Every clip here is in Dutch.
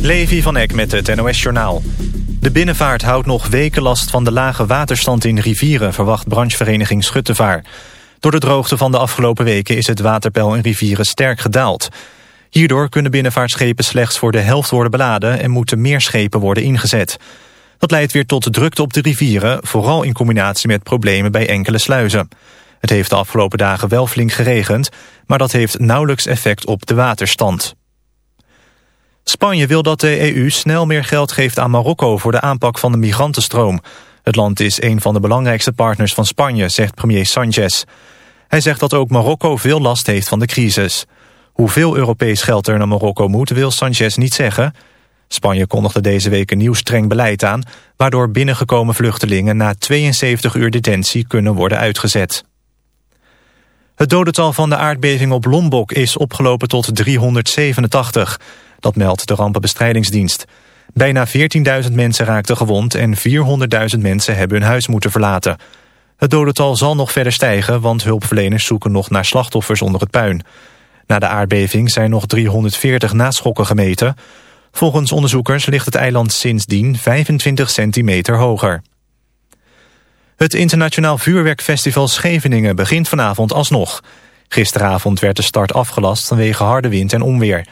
Levi van Eck met het NOS-journaal. De binnenvaart houdt nog weken last van de lage waterstand in rivieren... verwacht branchevereniging Schuttevaar. Door de droogte van de afgelopen weken is het waterpeil in rivieren sterk gedaald. Hierdoor kunnen binnenvaartschepen slechts voor de helft worden beladen... en moeten meer schepen worden ingezet. Dat leidt weer tot drukte op de rivieren... vooral in combinatie met problemen bij enkele sluizen. Het heeft de afgelopen dagen wel flink geregend... maar dat heeft nauwelijks effect op de waterstand. Spanje wil dat de EU snel meer geld geeft aan Marokko... voor de aanpak van de migrantenstroom. Het land is een van de belangrijkste partners van Spanje, zegt premier Sanchez. Hij zegt dat ook Marokko veel last heeft van de crisis. Hoeveel Europees geld er naar Marokko moet, wil Sanchez niet zeggen. Spanje kondigde deze week een nieuw streng beleid aan... waardoor binnengekomen vluchtelingen na 72 uur detentie kunnen worden uitgezet. Het dodental van de aardbeving op Lombok is opgelopen tot 387. Dat meldt de rampenbestrijdingsdienst. Bijna 14.000 mensen raakten gewond en 400.000 mensen hebben hun huis moeten verlaten. Het dodental zal nog verder stijgen, want hulpverleners zoeken nog naar slachtoffers onder het puin. Na de aardbeving zijn nog 340 naschokken gemeten. Volgens onderzoekers ligt het eiland sindsdien 25 centimeter hoger. Het internationaal vuurwerkfestival Scheveningen begint vanavond alsnog. Gisteravond werd de start afgelast vanwege harde wind en onweer.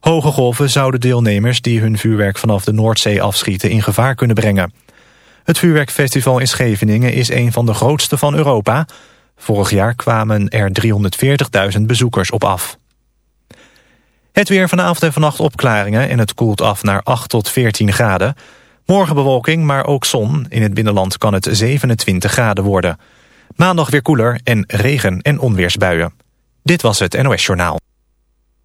Hoge golven zouden deelnemers die hun vuurwerk vanaf de Noordzee afschieten in gevaar kunnen brengen. Het vuurwerkfestival in Scheveningen is een van de grootste van Europa. Vorig jaar kwamen er 340.000 bezoekers op af. Het weer vanavond en vannacht opklaringen en het koelt af naar 8 tot 14 graden. Morgen bewolking, maar ook zon. In het binnenland kan het 27 graden worden. Maandag weer koeler en regen- en onweersbuien. Dit was het NOS Journaal.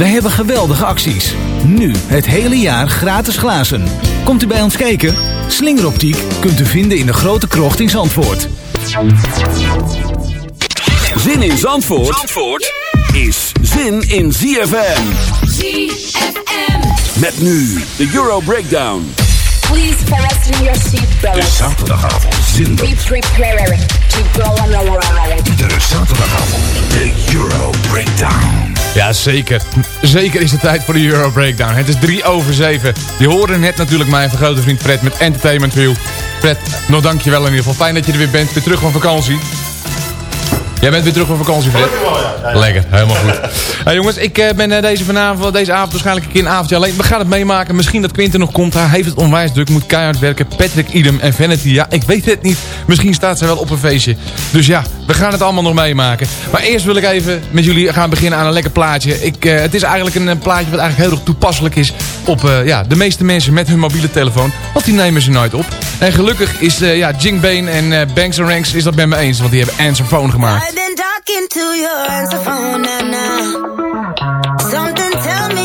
Wij hebben geweldige acties. Nu het hele jaar gratis glazen. Komt u bij ons kijken? Slingeroptiek kunt u vinden in de grote krocht in Zandvoort. Zin in Zandvoort, Zandvoort is zin in ZFM. ZFM. Met nu de Euro Breakdown. Please fasten your seatbelts. Zaterdagavond zinder. Be prepared to go on a ride. Iedere zaterdagavond de Euro Breakdown. Ja, zeker. Zeker is het tijd voor de Euro Breakdown. Het is 3 over 7. Je hoorde net natuurlijk mijn grote vriend Fred met Entertainment View. Fred, nog dankjewel in ieder geval. Fijn dat je er weer bent. Weer terug van vakantie. Jij bent weer terug van vakantie, Fred? Lekker, helemaal goed. Hey, jongens, ik eh, ben eh, deze, vanavond, deze avond waarschijnlijk een keer een avondje alleen. We gaan het meemaken. Misschien dat Quinten nog komt. Hij heeft het onwijs druk, moet keihard werken. Patrick, Idem en Vanity. Ja, ik weet het niet. Misschien staat ze wel op een feestje. Dus ja, we gaan het allemaal nog meemaken. Maar eerst wil ik even met jullie gaan beginnen aan een lekker plaatje. Ik, eh, het is eigenlijk een, plaatje wat eigenlijk heel erg toepasselijk is op ja, de meeste mensen met hun mobiele telefoon. Want die nemen ze nooit op. En gelukkig is eh, ja, Jing Bane en eh, Banks Ranks is dat met me eens. Want die hebben Answer Phone gemaakt. I've been talking to your answer phone, nah, nah. Something tell me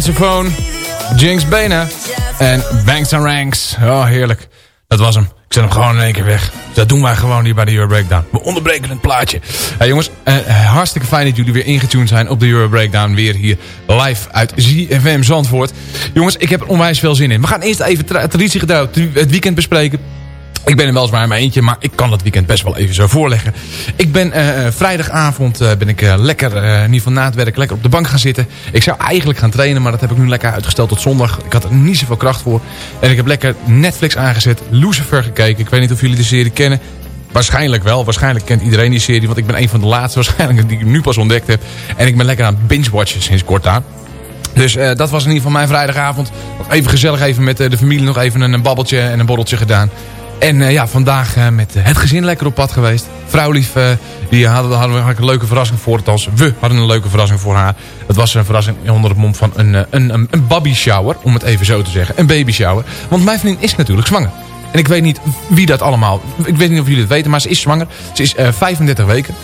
Answerphone, Jinx Bena en Banks and Ranks. Oh, heerlijk. Dat was hem. Ik zet hem gewoon in één keer weg. Dat doen wij gewoon hier bij de Euro Breakdown. We onderbreken het plaatje. Hey jongens, eh, hartstikke fijn dat jullie weer ingetuned zijn op de Euro Breakdown. Weer hier live uit ZFM Zandvoort. Jongens, ik heb er onwijs veel zin in. We gaan eerst even tra traditiegetrouw het weekend bespreken. Ik ben er weliswaar in mijn eentje, maar ik kan dat weekend best wel even zo voorleggen. Ik ben eh, eh, vrijdagavond eh, ben ik lekker, in ieder geval na het werk, lekker op de bank gaan zitten. Ik zou eigenlijk gaan trainen, maar dat heb ik nu lekker uitgesteld tot zondag. Ik had er niet zoveel kracht voor. En ik heb lekker Netflix aangezet, Lucifer gekeken. Ik weet niet of jullie de serie kennen. Waarschijnlijk wel. Waarschijnlijk kent iedereen die serie. Want ik ben een van de laatste waarschijnlijk die ik nu pas ontdekt heb. En ik ben lekker aan het binge-watchen sinds kort aan. Dus dat was in ieder geval mijn vrijdagavond. Even gezellig even met de familie nog even een, een babbeltje en een borreltje gedaan. En eh, ja, vandaag eh, met het gezin lekker op pad geweest. Vrouwlief, eh, die hadden, hadden we een leuke verrassing voor. Althans, we hadden een leuke verrassing voor haar. Dat was een verrassing onder het mom van een, een, een, een baby shower. Om het even zo te zeggen. Een baby shower. Want mijn vriendin is natuurlijk zwanger. En ik weet niet wie dat allemaal... Ik weet niet of jullie het weten, maar ze is zwanger. Ze is eh 35 weken.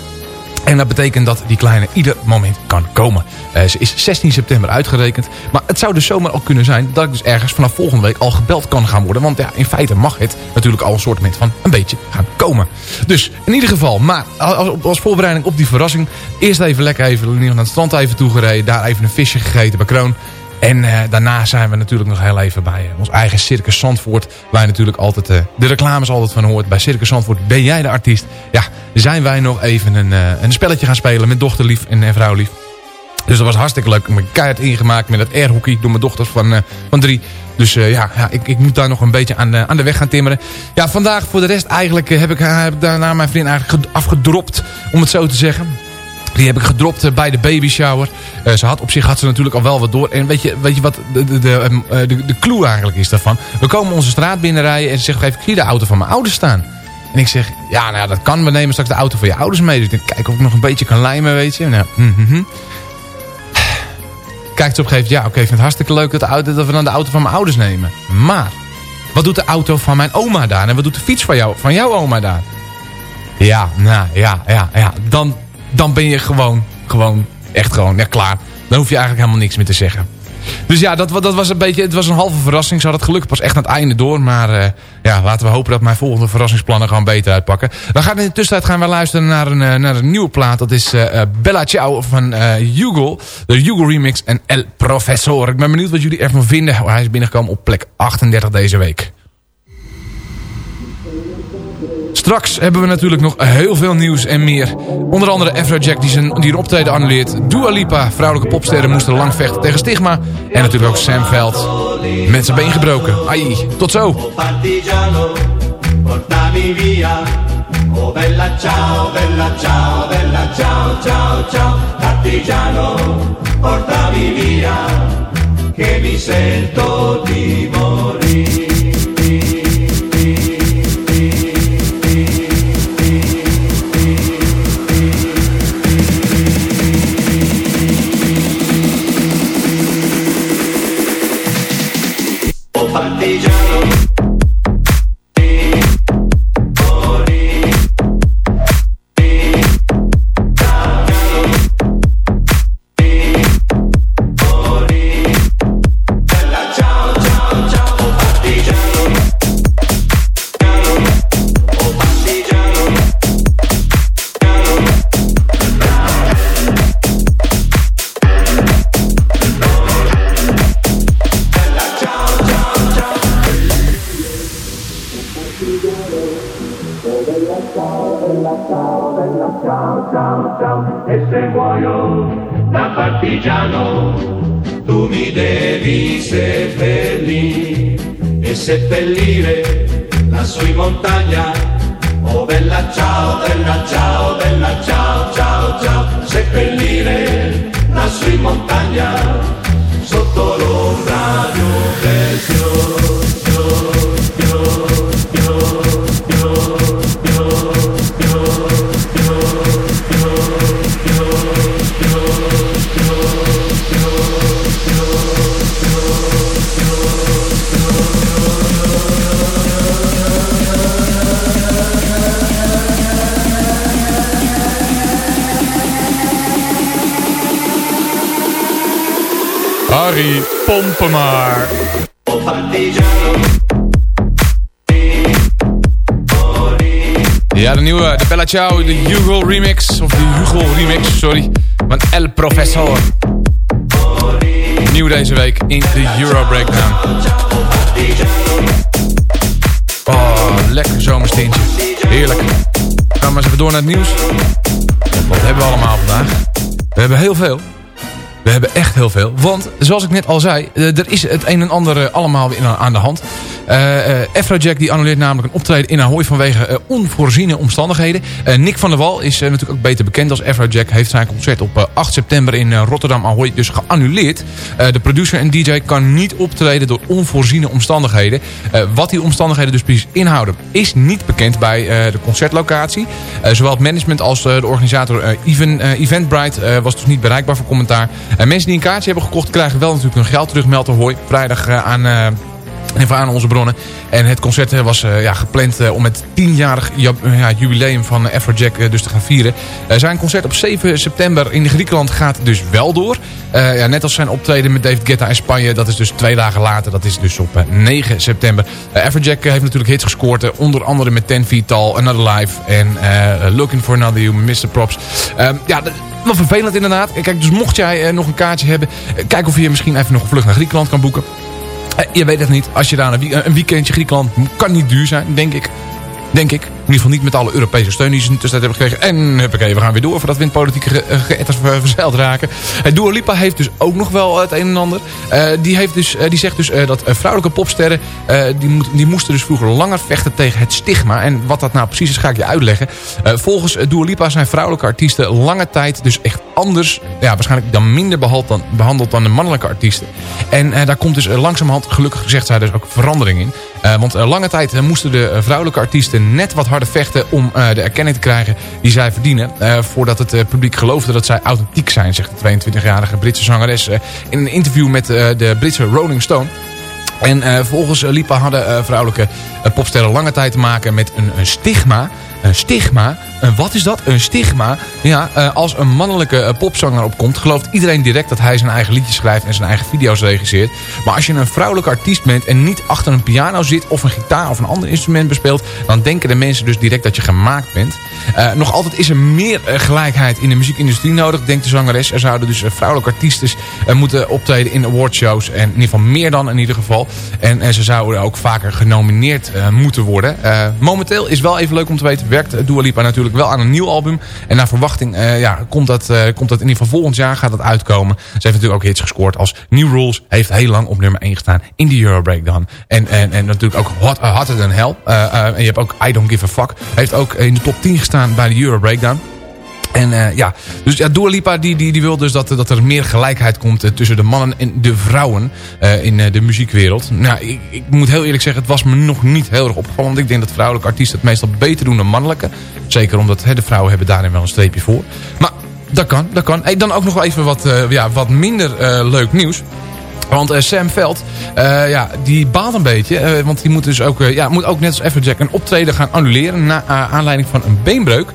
En dat betekent dat die kleine ieder moment kan komen. Eh, ze is 16 september uitgerekend. Maar het zou dus zomaar al kunnen zijn dat ik dus ergens vanaf volgende week al gebeld kan gaan worden. Want ja, in feite mag het natuurlijk al een soort van een beetje gaan komen. Dus in ieder geval, maar als, als voorbereiding op die verrassing. Eerst even lekker even naar het strand even toegereden. Daar even een visje gegeten bij Kroon. En eh, daarna zijn we natuurlijk nog heel even bij eh, ons eigen Circus Zandvoort. Waar je natuurlijk altijd eh, de reclames altijd van hoort. Bij Circus Zandvoort ben jij de artiest. Ja, zijn wij nog even een, een spelletje gaan spelen met dochterlief en, vrouwlief. Dus dat was hartstikke leuk. Heb keihard ingemaakt met het airhockey door mijn dochters van, van drie. Dus ja, ja ik, ik moet daar nog een beetje aan, aan de weg gaan timmeren. Ja, vandaag voor de rest eigenlijk heb ik, heb ik daarna mijn vriend eigenlijk ged- afgedropt. Om het zo te zeggen. Die heb ik gedropt eh, bij de baby shower. Eh, ze had, op zich had ze natuurlijk al wel wat door. En weet je, weet je wat de, de, de, ehm, eh, de, de clue eigenlijk is daarvan? We komen onze straat binnenrijden en ze zegt, even, ik zie de auto van mijn ouders staan. En ik zeg, ja, nou dat kan. We nemen straks de auto van je ouders mee. Dus ik denk, kijk of ik nog een beetje kan lijmen, weet je. Nou, mhm. Kijkt ze op een gegeven moment, ja, oké, ik vind het hartstikke leuk dat, de auto, dat we dan de auto van mijn ouders nemen. Maar, wat doet de auto van mijn oma daar? En wat doet de fiets van, jou, van jouw oma daar? Ja, nou, ja, ja, ja. Dan, dan ben je gewoon, gewoon, echt gewoon, ja, klaar. Dan hoef je eigenlijk helemaal niks meer te zeggen. Dus ja, dat, dat was een beetje, het was een halve verrassing. Ze had het gelukkig pas echt aan het einde door. Maar eh, ja, laten we hopen dat mijn volgende verrassingsplannen gewoon beter uitpakken. We gaan in de tussentijd gaan we luisteren naar een, eh, naar een nieuwe plaat. Dat is eh, Bella Ciao van eh Hugo. De Hugo remix en El Professor. Ik ben benieuwd wat jullie ervan vinden. Hij is binnengekomen op plek 38 deze week. Straks hebben we natuurlijk nog heel veel nieuws en meer. Onder andere Afrojack die, zijn, die optreden annuleert. Dua Lipa, vrouwelijke popsterren moesten lang vechten tegen stigma. En natuurlijk ook Sam Veld met zijn been gebroken. Ai, tot zo. Che mi sento di. Maar. Ja, de nieuwe, de Bella Ciao, de Hugo remix. Of de Hugo remix, sorry. Van El Professor. Nieuw deze week in de Euro Breakdown. Oh, lekker zomerstintje. Heerlijk. Gaan we eens even door naar het nieuws. Wat hebben we allemaal vandaag? We hebben heel veel. Hebben echt heel veel. Want, zoals ik net al zei, eh, er is het een en ander eh, allemaal weer aan de hand. Uh, uh, Afrojack die annuleert namelijk een optreden in Ahoy vanwege uh, onvoorziene omstandigheden. Nick van der Wal is natuurlijk ook beter bekend als Afrojack. Heeft zijn concert op 8 september in Rotterdam Ahoy dus geannuleerd. de producer en DJ kan niet optreden door onvoorziene omstandigheden. wat die omstandigheden dus precies inhouden is niet bekend bij de concertlocatie. zowel het management als de organisator Even, Eventbrite was dus niet bereikbaar voor commentaar. mensen die een kaartje hebben gekocht krijgen wel natuurlijk hun geld terug. Meldt Ahoy vrijdag aan... Even aan onze bronnen. En het concert was uh, ja, gepland uh, om het tienjarig ja, jubileum van Afrojack uh, dus te gaan vieren. zijn concert op 7 september in Griekenland gaat dus wel door. ja, net als zijn optreden met David Guetta in Spanje. Dat is dus twee dagen later. Dat is dus op 9 september. Afrojack heeft natuurlijk hits gescoord. onder andere met Ten Feet Another Life en Looking for Another You, Mr. Props. ja, wel vervelend inderdaad. Kijk, dus mocht jij nog een kaartje hebben... kijk of je misschien even nog een vlucht naar Griekenland kan boeken. Je weet het niet. Als je daar een weekendje Griekenland kan niet duur zijn, denk ik. Denk ik. In ieder geval niet met alle Europese steun die ze tussen hebben gekregen. En huppakee, we gaan weer door voordat we in politieke geëtters verzeild raken. Dua Lipa heeft dus ook nog wel het een en ander. Uh, die, heeft dus, uh, die zegt dus uh, dat vrouwelijke popsterren... die, moet, die moesten dus vroeger langer vechten tegen het stigma. En wat dat nou precies is, ga ik je uitleggen. volgens Dua Lipa zijn vrouwelijke artiesten lange tijd dus echt anders... Ja, waarschijnlijk dan minder behandeld dan, behandeld dan de mannelijke artiesten. En daar komt dus langzamerhand, gelukkig gezegd zij dus ook verandering in. want lange tijd moesten de vrouwelijke artiesten net wat harder vechten om uh, de erkenning te krijgen die zij verdienen. Uh, voordat het uh, publiek geloofde dat zij authentiek zijn, zegt de 22-jarige Britse zangeres in een interview met de Britse Rolling Stone. En volgens Lipa hadden vrouwelijke popsterren lange tijd te maken met een, een stigma een stigma. En wat is dat? Een stigma. Ja, als een mannelijke popzanger opkomt... gelooft iedereen direct dat hij zijn eigen liedjes schrijft... en zijn eigen video's regisseert. Maar als je een vrouwelijke artiest bent... en niet achter een piano zit... of een gitaar of een ander instrument bespeelt... dan denken de mensen dus direct dat je gemaakt bent. Uh, nog altijd is er meer uh, gelijkheid in de muziekindustrie nodig, denkt de zangeres. Er zouden dus uh, vrouwelijke artiesten moeten optreden in awardshows. En in ieder geval meer dan in ieder geval. En ze zouden ook vaker genomineerd moeten worden. momenteel is wel even leuk om te weten, werkt Dua Lipa natuurlijk wel aan een nieuw album. En naar verwachting ja, komt, dat, komt dat in ieder geval volgend jaar gaat dat uitkomen. Ze heeft natuurlijk ook hits gescoord als New Rules. Heeft heel lang op nummer 1 gestaan in de Euro Breakdown. En, en, en natuurlijk ook Hot, Hotter Than Hell. en je hebt ook I Don't Give a Fuck. Heeft ook in de top 10 gestaan bij de Euro Breakdown. En uh, ja, dus ja, Dua die, die, die wil dus dat, dat er meer gelijkheid komt uh, tussen de mannen en de vrouwen uh, in de muziekwereld. Nou, ik, ik, moet heel eerlijk zeggen, het was me nog niet heel erg opgevallen. Want ik denk dat vrouwelijke artiesten het meestal beter doen dan mannelijke. Zeker omdat hè, de vrouwen hebben daarin wel een streepje voor. Maar dat kan, dat kan. Hey, dan ook nog wel even wat, ja, wat minder leuk nieuws. Want uh, Sam Veld, uh, ja, die baalt een beetje. Uh, want die moet dus ook, ja, moet ook net als Everjack een optreden gaan annuleren. Na aanleiding van een beenbreuk.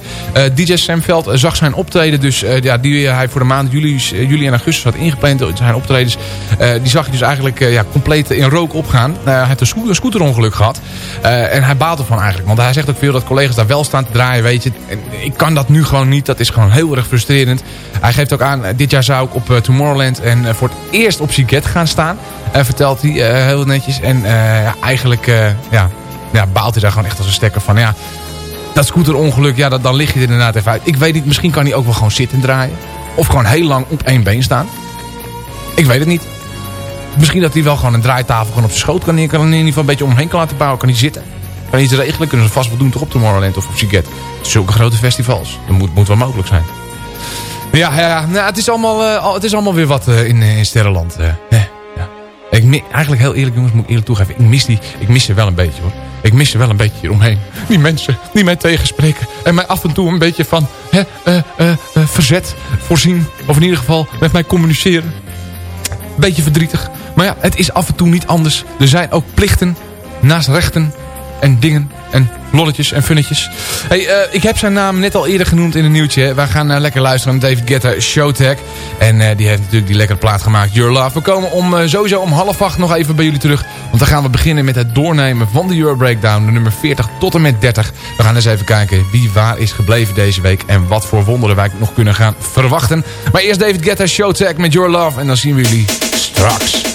DJ Sam Veld zag zijn optreden dus, ja, die hij voor de maand juli, juli en augustus had ingepland. Zijn optredens, die zag hij dus eigenlijk ja, compleet in rook opgaan. hij heeft een, scooter, een scooterongeluk gehad. en hij baalt ervan eigenlijk. Want hij zegt ook veel dat collega's daar wel staan te draaien. Weet je, ik kan dat nu gewoon niet. Dat is gewoon heel erg frustrerend. Hij geeft ook aan, dit jaar zou ik op Tomorrowland en voor het eerst op Siget gaan staan. Vertelt hij uh, heel netjes. En ja, eigenlijk ja, ja, baalt hij daar gewoon echt als een stekker van. Ja, dat scooterongeluk, ja, dat, dan lig je er inderdaad even uit. Ik weet niet, misschien kan hij ook wel gewoon zitten draaien. Of gewoon heel lang op één been staan. Ik weet het niet. Misschien dat hij wel gewoon een draaitafel gewoon op zijn schoot kan. Kan in ieder geval een beetje omheen kan laten bouwen. Kan hij zitten. Kan hij iets regelen. Kunnen ze vast wel doen toch op Tomorrowland of op Siget. Zulke grote festivals. Dat moet, moet wel mogelijk zijn. Ja, ja nou, het, is allemaal, het is allemaal weer wat in, in Sterrenland. Ja. Ik, eigenlijk heel eerlijk jongens, moet ik eerlijk toegeven. Ik mis, die, ik mis ze wel een beetje hoor. Ik mis ze wel een beetje hieromheen. Die mensen die mij tegenspreken. En mij af en toe een beetje van hè, verzet voorzien. Of in ieder geval met mij communiceren. Beetje verdrietig. Maar ja, het is af en toe niet anders. Er zijn ook plichten naast rechten en dingen en lolletjes en funnetjes. Hey, uh, ik heb zijn naam net al eerder genoemd in een nieuwtje. We gaan uh, lekker luisteren naar David Guetta, Showtech. En uh, die heeft natuurlijk die lekkere plaat gemaakt, Your Love. We komen om, sowieso om half acht nog even bij jullie terug. Want dan gaan we beginnen met het doornemen van de Euro Breakdown. De nummer 40 tot en met 30. We gaan eens even kijken wie waar is gebleven deze week. En wat voor wonderen wij nog kunnen gaan verwachten. Maar eerst David Guetta, Showtech met Your Love. En dan zien we jullie straks.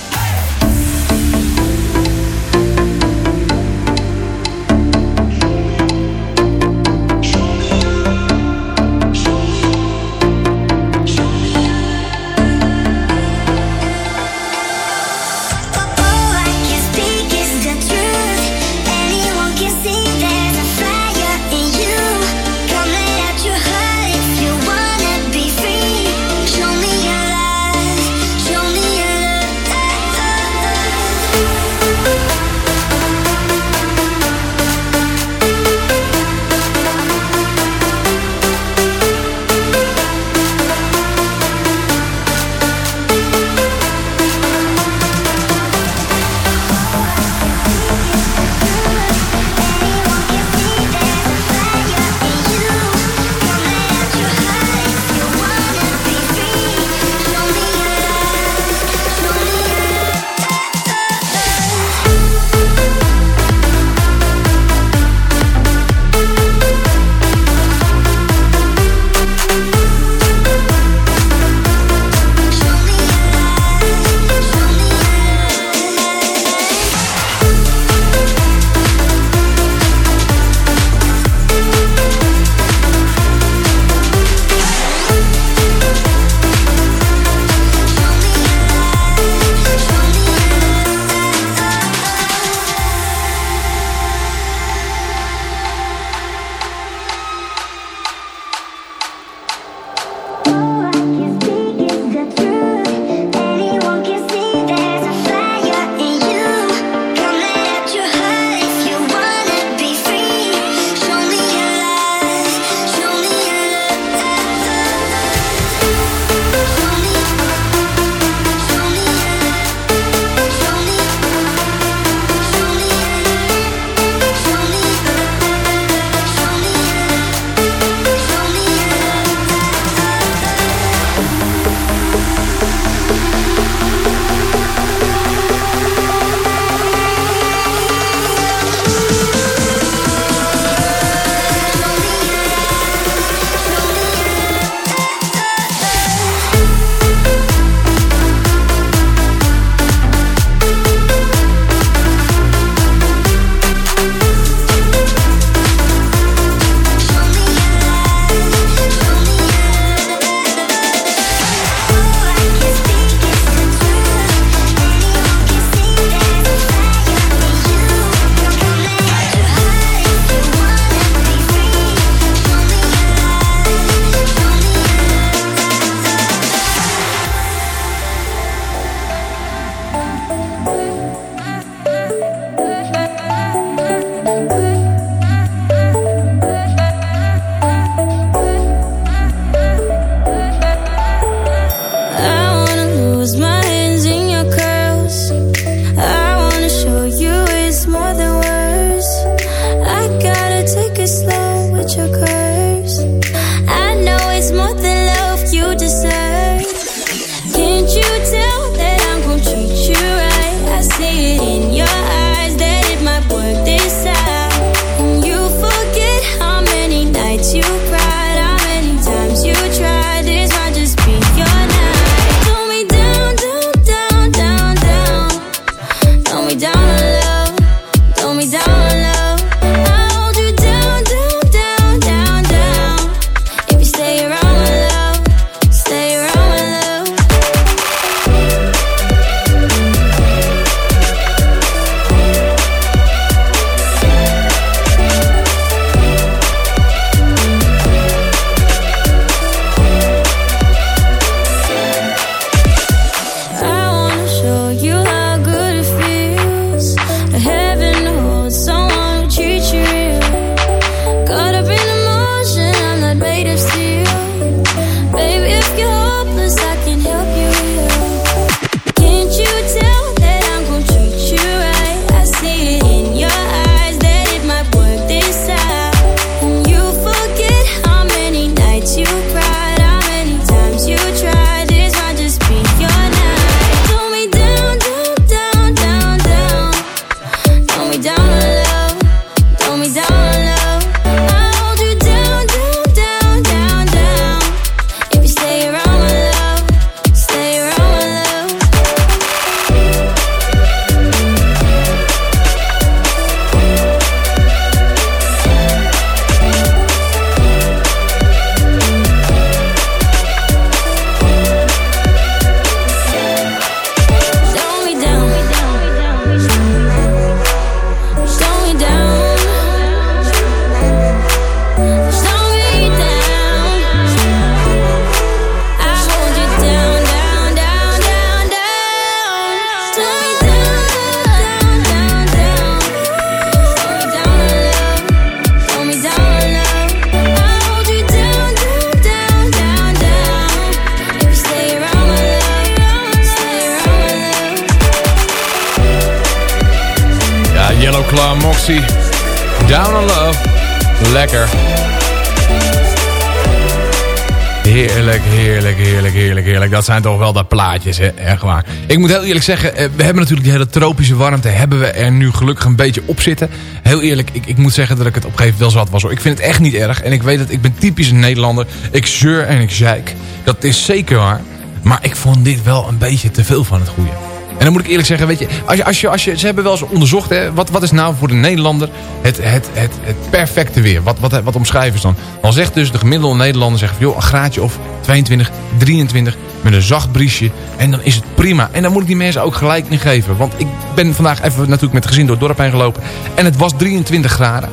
Dat zijn toch wel de plaatjes, hè? Echt waar. Ik moet heel eerlijk zeggen, eh, we hebben natuurlijk die hele tropische warmte... hebben we er nu gelukkig een beetje op zitten. Heel eerlijk, ik, ik moet zeggen dat ik het op een gegeven moment wel zat was. Hoor. Ik vind het echt niet erg. En ik weet dat ik ben typisch een Nederlander. Ik zeur en ik zeik. Dat is zeker waar. Maar ik vond dit wel een beetje te veel van het goede. En dan moet ik eerlijk zeggen, weet je, als je, als je, als je ze hebben wel eens onderzocht, hè, wat, wat is nou voor de Nederlander het, het, het, het perfecte weer? Wat, wat, wat omschrijven ze dan? Dan zegt dus de gemiddelde Nederlander, zegt, joh, een graadje of 22, 23, met een zacht briesje. En dan is het prima. En dan moet ik die mensen ook gelijk in geven. Want ik ben vandaag even natuurlijk met gezin door het dorp heen gelopen. En het was 23 graden.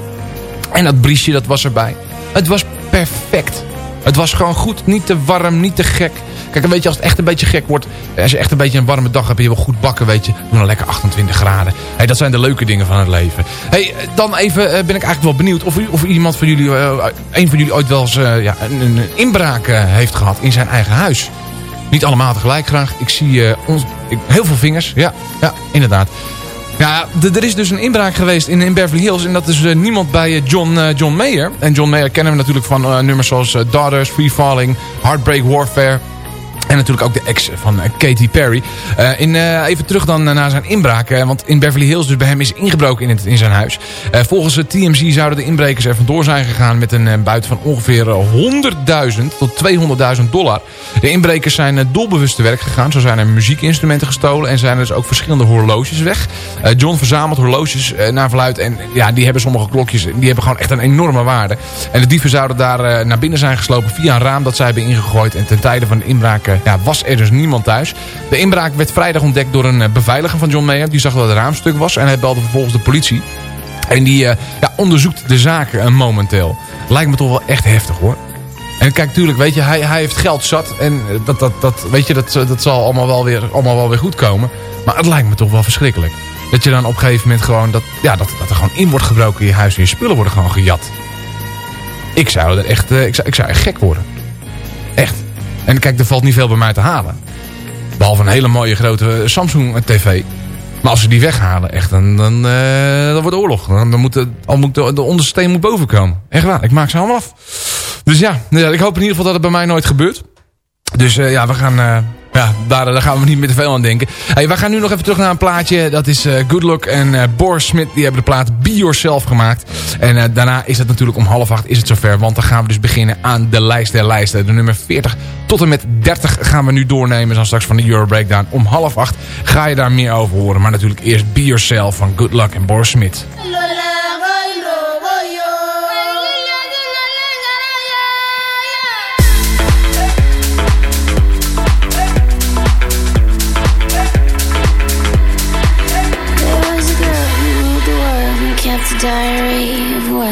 En dat briesje, dat was erbij. Het was perfect. Het was gewoon goed. Niet te warm, niet te gek. Kijk, weet je, als het echt een beetje gek wordt... Als je echt een beetje een warme dag hebt en je wil goed bakken, weet je... Doe lekker 28 graden. Hey, dat zijn de leuke dingen van het leven. Hey, dan even eh, ben ik eigenlijk wel benieuwd... of, of iemand van jullie, een van jullie ooit wel eens ja, een, een inbraak heeft gehad in zijn eigen huis. Niet allemaal tegelijk graag. Ik zie ons, ik, heel veel vingers. Ja, ja inderdaad. Ja, er is dus een inbraak geweest in, in Beverly Hills. En dat is niemand bij John, John Mayer. En John Mayer kennen we natuurlijk van nummers zoals Daughters, Free Falling, Heartbreak Warfare... En natuurlijk ook de ex van uh, Katy Perry. Uh, in, uh, even terug dan naar zijn inbraak. want in Beverly Hills dus bij hem is ingebroken in, in zijn huis. volgens het TMZ zouden de inbrekers er vandoor zijn gegaan... met een buit van ongeveer 100.000 tot 200.000 dollar. De inbrekers zijn doelbewust te werk gegaan. Zo zijn er muziekinstrumenten gestolen... en zijn er dus ook verschillende horloges weg. John verzamelt horloges naar verluid... en ja, die hebben sommige klokjes... die hebben gewoon echt een enorme waarde. En de dieven zouden daar naar binnen zijn geslopen... via een raam dat zij hebben ingegooid. En ten tijde van de inbraak ja, was er dus niemand thuis. De inbraak werd vrijdag ontdekt door een eh, beveiliger van John Mayer. Die zag dat het raamstuk was en hij belde vervolgens de politie. En die uh, ja, onderzoekt de zaken momenteel. Lijkt me toch wel echt heftig hoor. En kijk, natuurlijk, weet je, hij, hij heeft geld zat. En dat, dat, dat, weet je, dat, dat zal allemaal wel, weer, allemaal wel weer goed komen. Maar het lijkt me toch wel verschrikkelijk. Dat je dan op een gegeven moment gewoon, dat, ja, dat, dat er gewoon in wordt gebroken in je huis. En je spullen worden gewoon gejat. Ik zou er echt, ik zou, ik zou echt gek worden. Echt. En kijk, er valt niet veel bij mij te halen. Behalve een hele mooie grote Samsung TV. Maar als ze die weghalen, echt, dan, dan, uh, dan wordt oorlog. Dan, dan moet, de, moet de, de onderste steen moet boven komen. Echt waar, ik maak ze allemaal af. Dus ja, ja, ik hoop in ieder geval dat het bij mij nooit gebeurt. Dus uh, ja, we gaan... Uh, ja, daar, daar gaan we niet meer te veel aan denken. Hey, wij gaan nu nog even terug naar een plaatje. Dat is uh, Good Luck en uh, Boris Smith. Die hebben de plaat Be Yourself gemaakt. En uh, daarna is het natuurlijk om half acht is het zover. Want dan gaan we dus beginnen aan de lijst der lijsten. De nummer 40 tot en met 30 gaan we nu doornemen. Dan straks van de Euro Breakdown. Om half acht ga je daar meer over horen. Maar natuurlijk eerst Be Yourself van Good Luck en Boris diary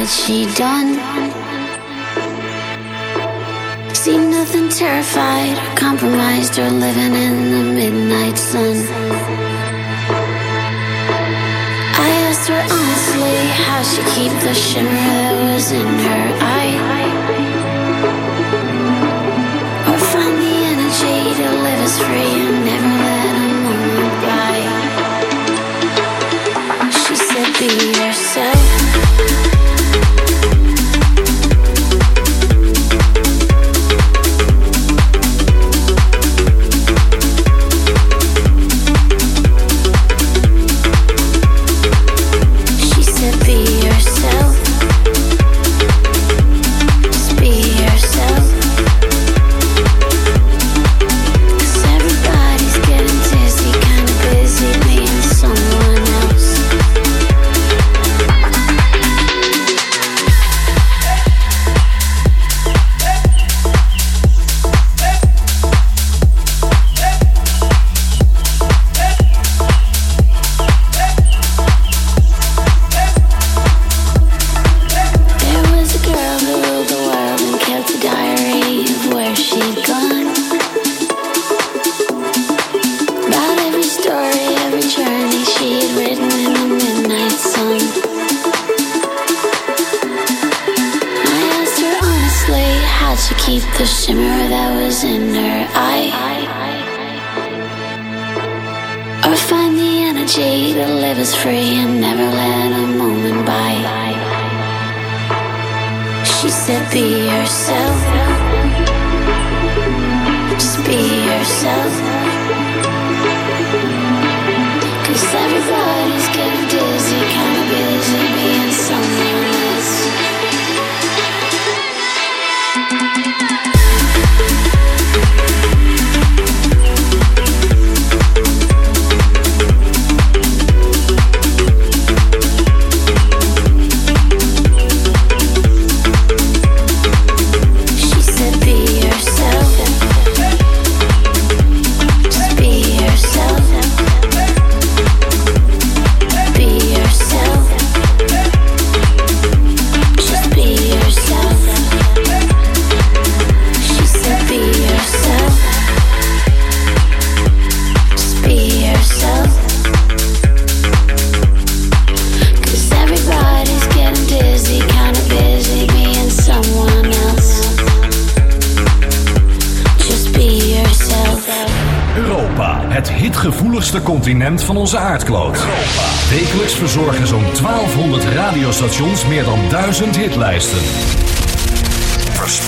what she done. See nothing terrified or compromised or living in the midnight sun. I asked her honestly how she keep the shimmer that was in her eye. Or find the energy to live as free and never let a moment by. She said, Be yourself. Onze aardkloot. Wekelijks verzorgen zo'n 1200 radiostations meer dan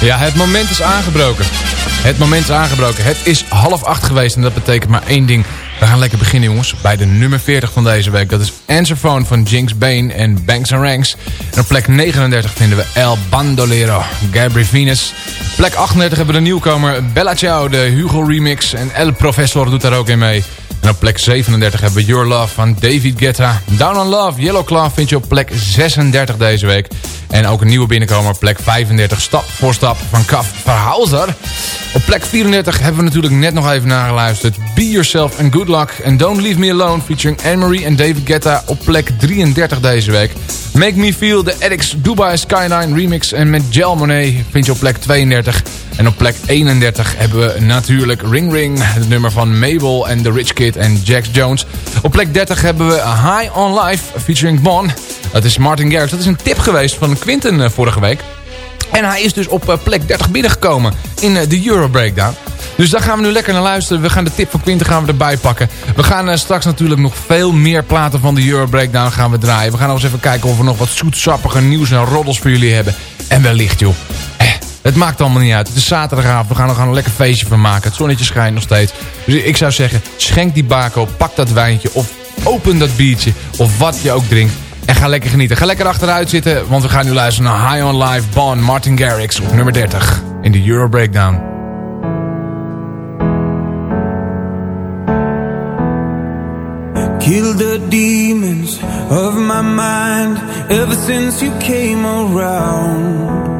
Ja, het moment is aangebroken. Het moment is aangebroken. Het is half acht geweest en dat betekent maar één ding. We gaan lekker beginnen jongens bij de nummer 40 van deze week. Dat is Answerphone van Jinx Bane en Banks Ranks. En op plek 39 vinden we El Bandolero, Gabri Venus. Plek 38 hebben we de nieuwkomer Bella Ciao, de Hugo remix. En El Professor doet daar ook in mee. En op plek 37 hebben we Your Love van David Guetta. Down on Love, Yellow Claw vind je op plek 36 deze week. En ook een nieuwe binnenkomer, plek 35, stap voor stap van Kaf Verhauser. Op plek 34 hebben we natuurlijk net nog even nageluisterd. Be Yourself and Good Luck and Don't Leave Me Alone featuring Anne-Marie en David Guetta op plek 33 deze week. Make Me Feel, de Addicts Dubai Skyline remix en met Gel Monet vind je op plek 32. En op plek 31 hebben we natuurlijk Ring Ring, het nummer van Mabel en The Rich Kid en Jax Jones. Op plek 30 hebben we High on Life featuring Bon. Dat is Martin Garrix. Dat is een tip geweest van Quinten eh, vorige week. En hij is dus op eh, plek 30 binnengekomen in eh, de Euro Breakdown. Dus daar gaan we nu lekker naar luisteren. We gaan de tip van Quinten gaan we erbij pakken. We gaan straks natuurlijk nog veel meer platen van de Euro Breakdown gaan we draaien. We gaan nog eens even kijken of we nog wat zoetsappige nieuws en roddels voor jullie hebben. En wellicht joh. Het maakt allemaal niet uit. Het is zaterdagavond. We gaan er een lekker feestje van maken. Het zonnetje schijnt nog steeds. Dus ik zou zeggen, schenk die bako, pak dat wijntje of open dat biertje. Of wat je ook drinkt. En ga lekker genieten. Ga lekker achteruit zitten, want we gaan nu luisteren naar High on Life Bon Martin Garrix op nummer 30 in de Euro Breakdown. Kill the demons of my mind ever since you came around.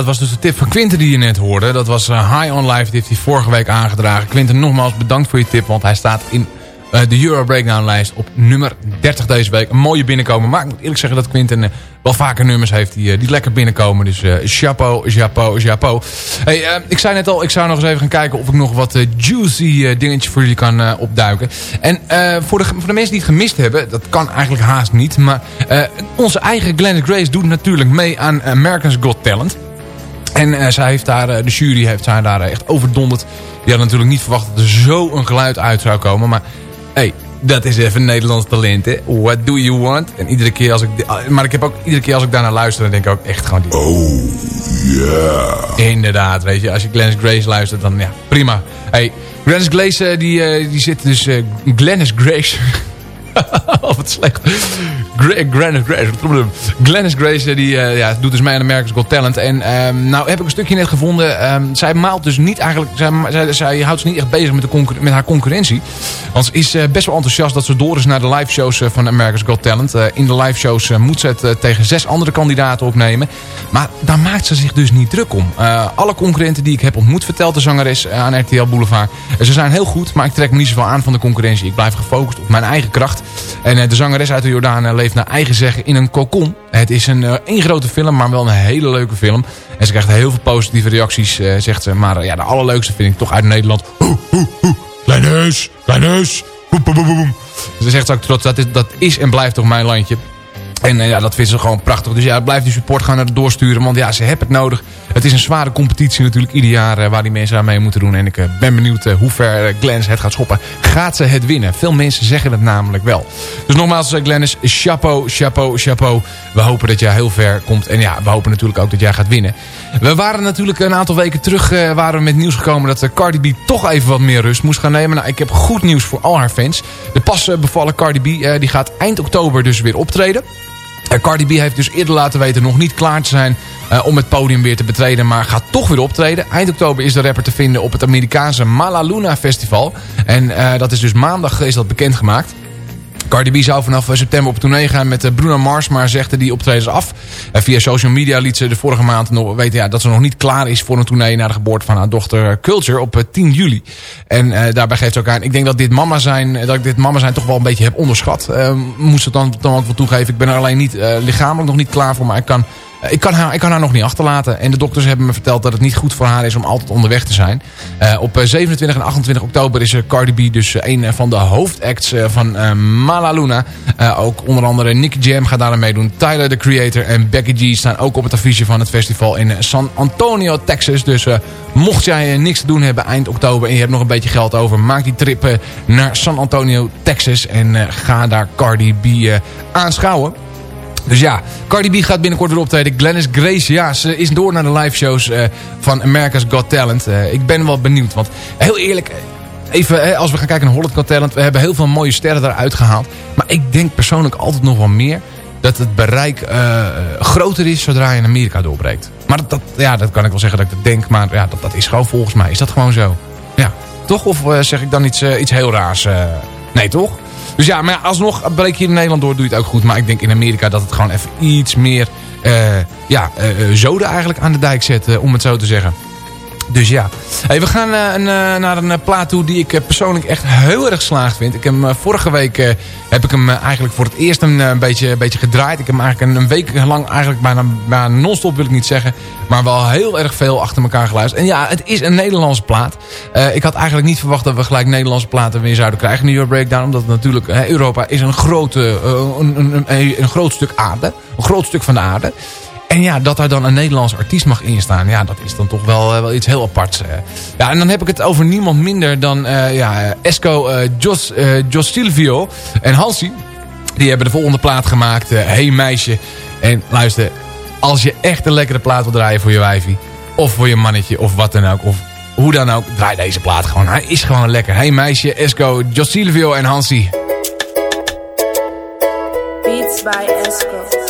dat was dus de tip van Quinten die je net hoorde. Dat was eh, High on Life, die heeft hij vorige week aangedragen. Quinten, nogmaals bedankt voor je tip, want hij staat in eh, de Euro Breakdown lijst op nummer 30 deze week. Een mooie binnenkomen, maar ik moet eerlijk zeggen dat Quinten eh, wel vaker nummers heeft die, die lekker binnenkomen. Dus chapeau, chapeau, chapeau. Hey, ik zei net al, ik zou nog eens even gaan kijken of ik nog wat juicy dingetjes voor jullie kan opduiken. En voor, de, voor de mensen die het gemist hebben, dat kan eigenlijk haast niet. Maar onze eigen Glennis Grace doet natuurlijk mee aan America's Got Talent. En eh, zij heeft daar, eh, de jury heeft haar daar echt overdonderd. Die had natuurlijk niet verwacht dat er zo een geluid uit zou komen. Maar hey, dat is even Nederlands talent, hè. What do you want? En iedere keer als ik... Maar ik heb ook iedere keer als ik daarnaar luister, dan denk ik ook echt gewoon... Die... Oh, yeah. Inderdaad, weet je. Als je Glennis Grace luistert, dan ja, prima. Hey, Glennis Grace, eh, die, eh, die zit dus... eh, Glennis Grace... of het slecht. Glennis Grace, probleem. Glennis Grace, eh, die eh, ja, doet dus mee aan America's Got Talent. En ehm, nou heb ik een stukje net gevonden. Ehm, zij maalt dus niet eigenlijk... Zij, zij, zij houdt zich niet echt bezig met, de met haar concurrentie. Want ze is eh, best wel enthousiast dat ze door is naar de live shows eh, van America's Got Talent. Eh, in de live shows eh, moet ze het eh, tegen zes andere kandidaten opnemen. Maar daar maakt ze zich dus niet druk om. Eh, alle concurrenten die ik heb ontmoet, vertelt de zangeres eh, aan RTL Boulevard. Eh, ze zijn heel goed, maar ik trek me niet zoveel aan van de concurrentie. Ik blijf gefocust op mijn eigen kracht. En eh, de zangeres uit de Jordaan eh, leeft naar eigen zeggen in een kokon. Het is een eh, één grote film, maar wel een hele leuke film. En ze krijgt heel veel positieve reacties, zegt ze. Maar ja, de allerleukste vind ik toch uit Nederland. Boem. Ze zegt ook dat is, dat is en blijft toch mijn landje. En eh, ja, dat vindt ze gewoon prachtig. Dus ja, blijf die support gaan naar doorsturen. Want ja, ze hebben het nodig. Het is een zware competitie natuurlijk ieder jaar eh, waar die mensen aan mee moeten doen. En ik eh, ben benieuwd hoe ver Glennis het gaat schoppen. Gaat ze het winnen? Veel mensen zeggen het namelijk wel. Dus nogmaals Glennis, chapeau, chapeau, chapeau. We hopen dat jij heel ver komt. En ja, we hopen natuurlijk ook dat jij gaat winnen. We waren natuurlijk een aantal weken terug waren we met nieuws gekomen dat Cardi B toch even wat meer rust moest gaan nemen. Nou, ik heb goed nieuws voor al haar fans. De pas bevallen Cardi B die gaat eind oktober dus weer optreden. Uh, Cardi B heeft dus eerder laten weten nog niet klaar te zijn uh, om het podium weer te betreden, maar gaat toch weer optreden. Eind oktober is de rapper te vinden op het Amerikaanse Malaluna Festival. En uh, dat is dus maandag is dat bekendgemaakt. Cardi B zou vanaf september op tournee gaan met Bruno Mars, maar zegde die optredens af. Uh, via social media liet ze de vorige maand nog weten ja, dat ze nog niet klaar is voor een tournee naar de geboorte van haar dochter Culture op 10 juli. En daarbij geeft ze ook aan, ik denk dat dit mama zijn, dat ik dit mama zijn toch wel een beetje heb onderschat. Uh, moest het dan, dan ook wel toegeven, ik ben er alleen niet lichamelijk nog niet klaar voor, maar ik kan Eh, ik, kan haar, ik kan haar nog niet achterlaten. En de dokters hebben me verteld dat het niet goed voor haar is om altijd onderweg te zijn. Uh, op 27 en 28 oktober is Cardi B dus een van de hoofdacts van Mala Luna. ook onder andere Nicky Jam gaat daar aan meedoen. Tyler, the Creator en Becky G staan ook op het affiche van het festival in San Antonio, Texas. Dus mocht jij niks te doen hebben eind oktober en je hebt nog een beetje geld over... maak die trip naar San Antonio, Texas en ga daar Cardi B aanschouwen. Dus ja, Cardi B gaat binnenkort weer optreden. Glennis Grace, ja, ze is door naar de live shows uh, van America's Got Talent. Uh, ik ben wel benieuwd, want heel eerlijk... Eh, even, als we gaan kijken naar Holland Got Talent... we hebben heel veel mooie sterren eruit gehaald. Maar ik denk persoonlijk altijd nog wel meer... dat het bereik groter is zodra je in Amerika doorbreekt. Maar dat, dat, ja, dat kan ik wel zeggen dat ik dat denk. Maar ja, dat, dat is gewoon volgens mij. Is dat gewoon zo? Ja, toch? Of zeg ik dan iets, iets heel raars? nee, toch? Dus ja, maar alsnog breek je in Nederland door, doe je het ook goed. Maar ik denk in Amerika dat het gewoon even iets meer uh, ja, uh, zoden eigenlijk aan de dijk zet, om het zo te zeggen. Dus ja. We gaan uh, naar een plaat toe die ik persoonlijk echt heel erg geslaagd vind. Ik heb vorige week heb ik hem eigenlijk voor het eerst een, beetje, een beetje gedraaid. Ik heb hem eigenlijk een, een week lang eigenlijk bijna, bijna non-stop wil ik niet zeggen. Maar wel heel erg veel achter elkaar geluisterd. En ja, het is een Nederlandse plaat. ik had eigenlijk niet verwacht dat we gelijk Nederlandse platen weer zouden krijgen. New York Breakdown. Omdat natuurlijk Europa is een, grote, een, een, een, een groot stuk aarde. Een groot stuk van de aarde. En ja, dat daar dan een Nederlands artiest mag instaan. Ja, dat is dan toch wel, uh, wel iets heel aparts. Uh. Ja, en dan heb ik het over niemand minder dan uh, ja, Esco, Jos, Jos Silvio en Hansi. Die hebben de volgende plaat gemaakt. hey meisje. En luister, als je echt een lekkere plaat wil draaien voor je wijfie. Of voor je mannetje, of wat dan ook. Of hoe dan ook, draai deze plaat gewoon. Hij is gewoon lekker. Hey meisje, Esco, Jos Silvio en Hansi. Beats by Esco.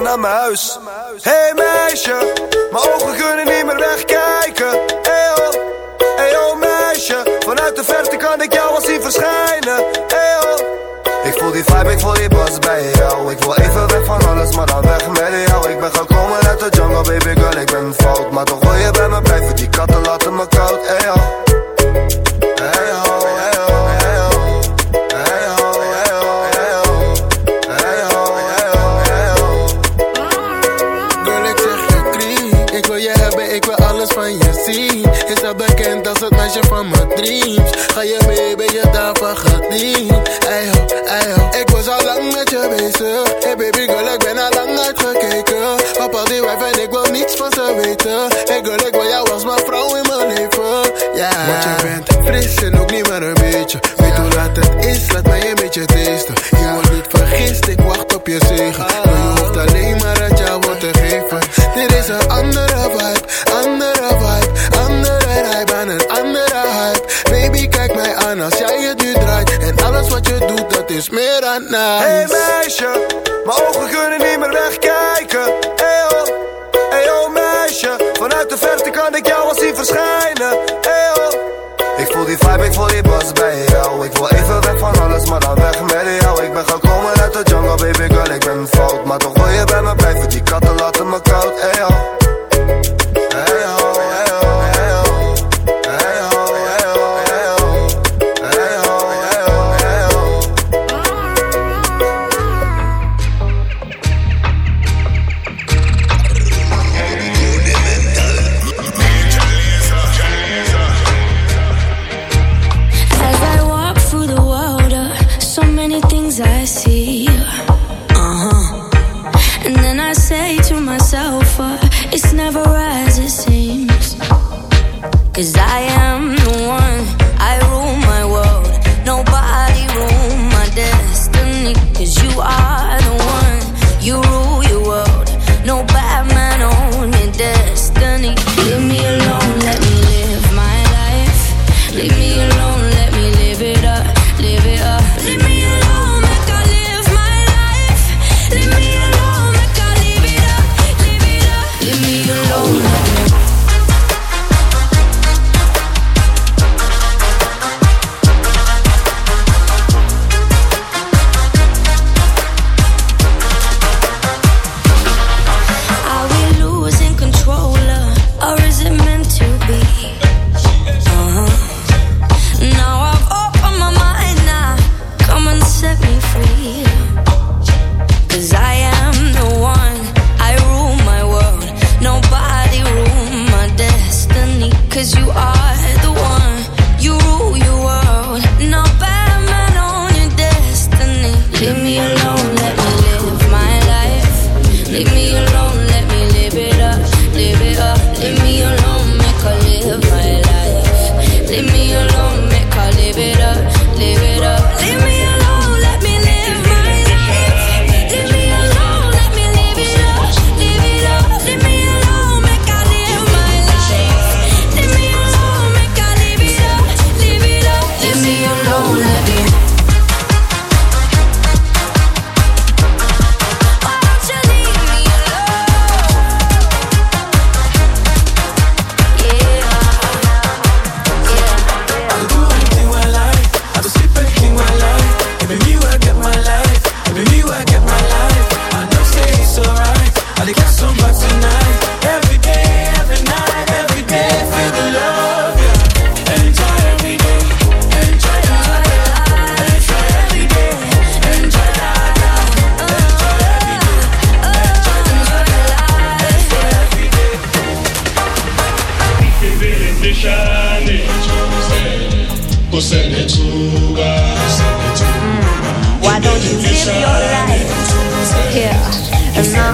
naar mijn huis. Hey meisje, mijn ogen kunnen niet meer wegkijken. Hey oh, hey oh meisje, vanuit de verte kan ik jou al zien verschijnen. Hey oh. Ik voel die vibe, ik voel die buzz bij jou Ik wil even Hey baby girl, ik ben al lang uitgekeken. Op al die wijf en ik wil niets van ze weten. Hey girl, ik wil jou als mijn vrouw in mijn leven. Ja, yeah. want je bent fris en ook niet maar een beetje. Weet hoe laat het is, laat mij een beetje testen. Je wordt niet vergist, ik wacht op je zegen. Maar je hoeft alleen maar uit jou wat te geven. Dit is een andere vibe, andere vibe, Kijk mij aan als jij het nu draait. En alles wat je doet, dat is meer dan nice. Hey meisje, mijn ogen kunnen niet meer wegkijken. Hey oh, hey oh meisje, vanuit de verte kan ik jou al zien verschijnen. Hey oh, ik voel die vibe, ik voel die buzz bij jou. Ik wil even weg van alles, maar dan weg met jou. Ik ben gekomen uit de jungle, baby girl, ik ben fout. Maar toch wil je bij me blijven, die katten laten me koud. Hey oh.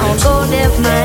Oh,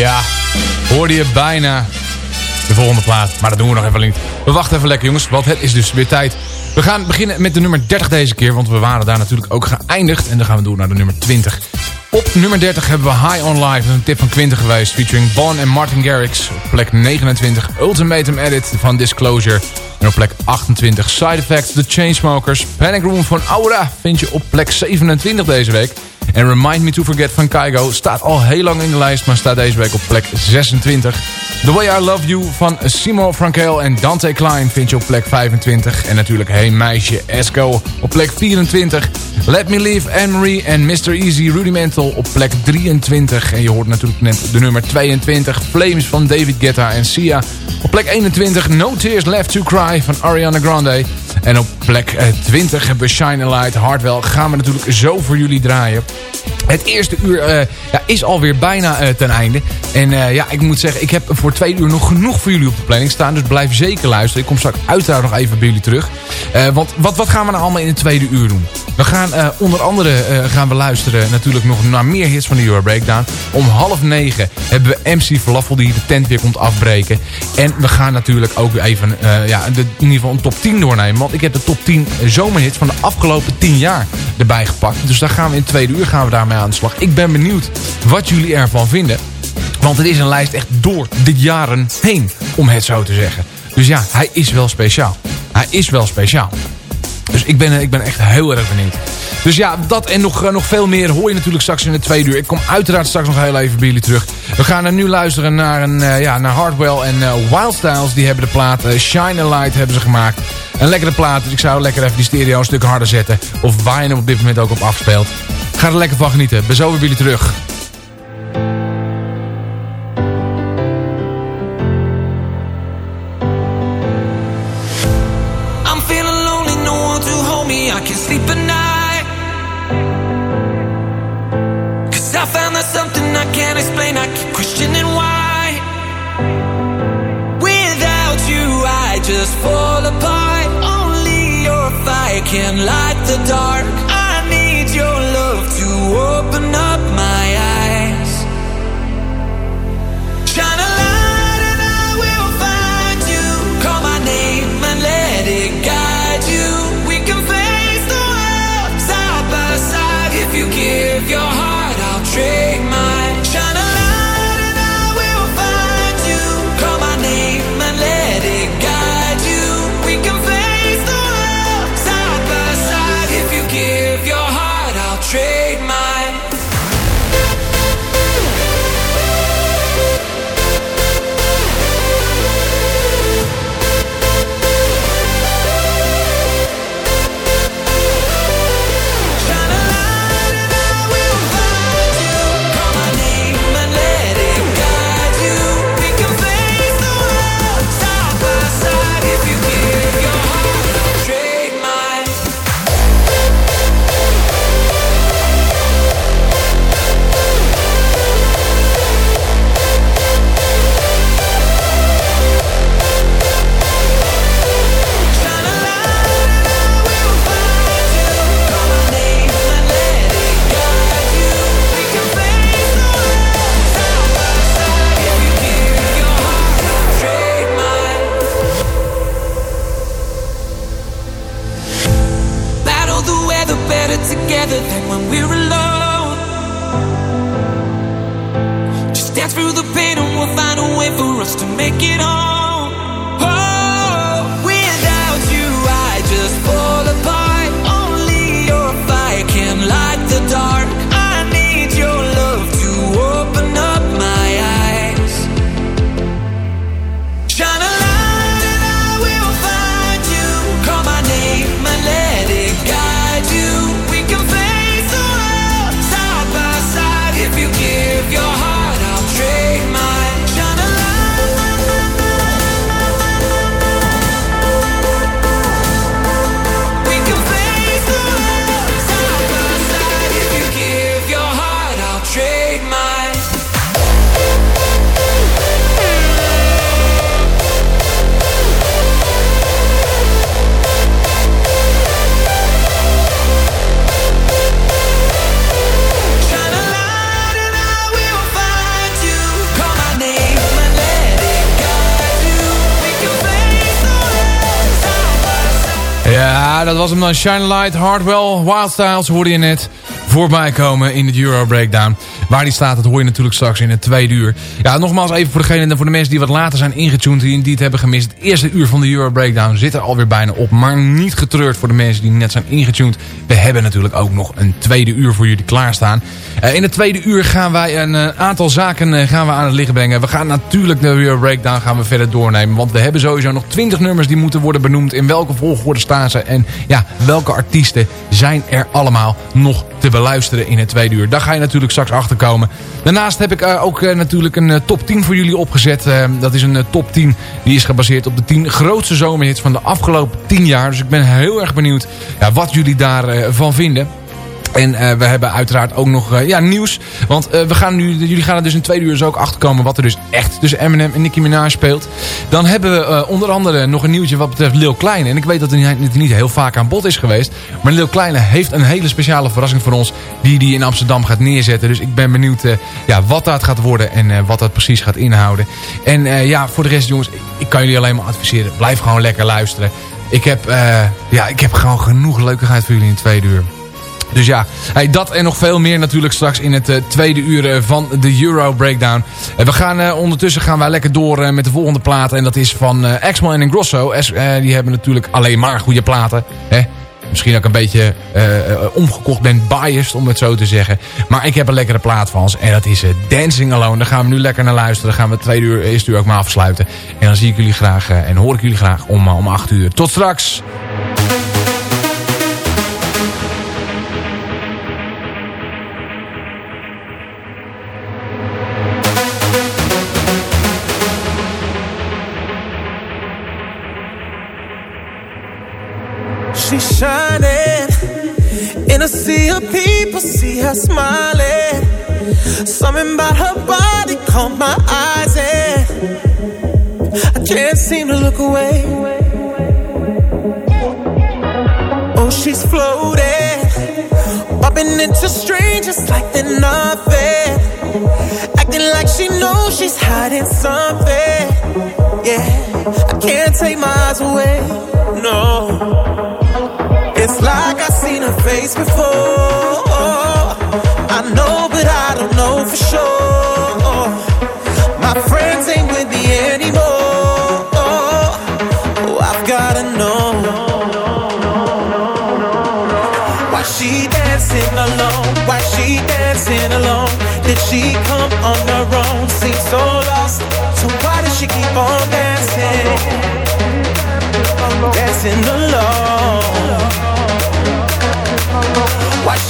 Ja, hoorde je bijna de volgende plaat. Maar dat doen we nog even niet. We wachten even lekker jongens, want het is dus weer tijd. We gaan beginnen met de nummer 30 deze keer, want we waren daar natuurlijk ook geëindigd. En dan gaan we door naar de nummer 20. Op nummer 30 hebben we High on Life, een tip van Quinten geweest, featuring Bon en Martin Garrix. Op plek 29 Ultimatum Edit van Disclosure. En op plek 28 Side Effects, The Chainsmokers. Panic Room van Aura vind je op plek 27 deze week. En Remind Me To Forget van Kygo staat al heel lang in de lijst, maar staat deze week op plek 26. The Way I Love You van Simo Frankel en Dante Klein vind je op plek 25. En natuurlijk Hey Meisje Esco op plek 24. Let Me Live Anne-Marie en Mr. Easy Rudimental op plek 23. En je hoort natuurlijk net de nummer 22. Flames van David Guetta en Sia. Op plek 21 No Tears Left To Cry van Ariana Grande. En op plek 20 hebben we Shine a Light Hardwell. Gaan we natuurlijk zo voor jullie draaien. Het eerste uur uh, ja, is alweer bijna uh, ten einde. En uh, ja, ik moet zeggen, ik heb voor twee uur nog genoeg voor jullie op de planning staan. Dus blijf zeker luisteren. Ik kom straks uiteraard nog even bij jullie terug. want wat, wat gaan we nou allemaal in het tweede uur doen? We gaan onder andere gaan we luisteren natuurlijk nog naar meer hits van de Euro Breakdown. Om half negen hebben we MC Falafel die de tent weer komt afbreken. En we gaan natuurlijk ook even ja, in ieder geval een top 10 doornemen. Want ik heb de top 10 zomerhits van de afgelopen 10 jaar erbij gepakt. Dus daar gaan we in het tweede uur gaan we daarmee aan de slag. Ik ben benieuwd wat jullie ervan vinden. Want het is een lijst echt door de jaren heen, om het zo te zeggen. Dus ja, hij is wel speciaal. Hij is wel speciaal. Dus ik ben, ik ben echt heel erg benieuwd. Dus ja, dat en nog, nog veel meer hoor je natuurlijk straks in de tweede uur. Ik kom uiteraard straks nog heel even bij jullie terug. We gaan er nu luisteren naar, een, uh, ja, naar Hardwell en uh, Wild Styles. Die hebben de plaat uh, Shine a Light hebben ze gemaakt. Een lekkere plaat, dus ik zou lekker even die stereo een stuk harder zetten. Of waar je hem op dit moment ook op afspeelt. Ga er lekker van genieten. Ben zo weer bij jullie terug. Was hem dan. Shine Light, Hardwell, Wildstyles hoorde je net voorbij komen in de Euro Breakdown. Waar die staat, dat hoor je natuurlijk straks in het tweede uur. Ja, nogmaals even voor voor de mensen die wat later zijn ingetuned... die, die het hebben gemist. Het eerste uur van de Euro Breakdown zit er alweer bijna op. Maar niet getreurd voor de mensen die net zijn ingetuned. We hebben natuurlijk ook nog een tweede uur voor jullie klaarstaan. Uh, in het tweede uur gaan wij een uh, aantal zaken uh, gaan we aan het licht brengen. We gaan natuurlijk de Euro Breakdown gaan we verder doornemen. Want we hebben sowieso nog 20 nummers die moeten worden benoemd. In welke volgorde staan ze. En ja, welke artiesten zijn er allemaal nog te beluisteren in het tweede uur. Daar ga je natuurlijk straks achter komen. Daarnaast heb ik uh, ook uh, natuurlijk een uh, top 10 voor jullie opgezet. dat is een top 10 die is gebaseerd op de 10 grootste zomerhits van de afgelopen 10 jaar. Dus ik ben heel erg benieuwd ja, wat jullie daarvan vinden. En uh, we hebben uiteraard ook nog uh, ja, nieuws. Want uh, we gaan nu, jullie gaan er dus in twee uur zo ook achterkomen wat er dus echt tussen Eminem en Nicki Minaj speelt. Dan hebben we onder andere nog een nieuwtje wat betreft Lil Kleine. En ik weet dat hij niet, niet heel vaak aan bod is geweest. Maar Lil Kleine heeft een hele speciale verrassing voor ons die hij in Amsterdam gaat neerzetten. Dus ik ben benieuwd ja, wat dat gaat worden en wat dat precies gaat inhouden. En ja, voor de rest jongens, ik kan jullie alleen maar adviseren. Blijf gewoon lekker luisteren. Ik heb, ja, ik heb gewoon genoeg leukigheid voor jullie in twee uur. Dus ja, dat en nog veel meer natuurlijk straks in het uh, tweede uur uh, van de Euro Breakdown. Uh, we gaan ondertussen gaan wij lekker door met de volgende plaat. En dat is van uh, en Grosso. Die hebben natuurlijk alleen maar goede platen. Hè? Misschien ook een beetje omgekocht ben, biased om het zo te zeggen. Maar ik heb een lekkere plaat van ons. En dat is Dancing Alone. Daar gaan we nu lekker naar luisteren. Dan gaan we tweede uur, eerste uur ook maar afsluiten. En dan zie ik jullie graag en hoor ik jullie graag om, om acht uur. Tot straks! She's shining in a sea of people. See her smiling. Something about her body caught my eyes, and I can't seem to look away. Oh, she's floating, bumping into strangers like they're nothing, acting like she knows she's hiding something. Yeah, I can't take my eyes away. No. Face before. I know, but I don't know for sure. My friends ain't with me anymore. Oh, I've gotta know. Why she dancing alone? Why she dancing alone? Did she come on her own? Seems so lost. So why does she keep on dancing? Dancing alone.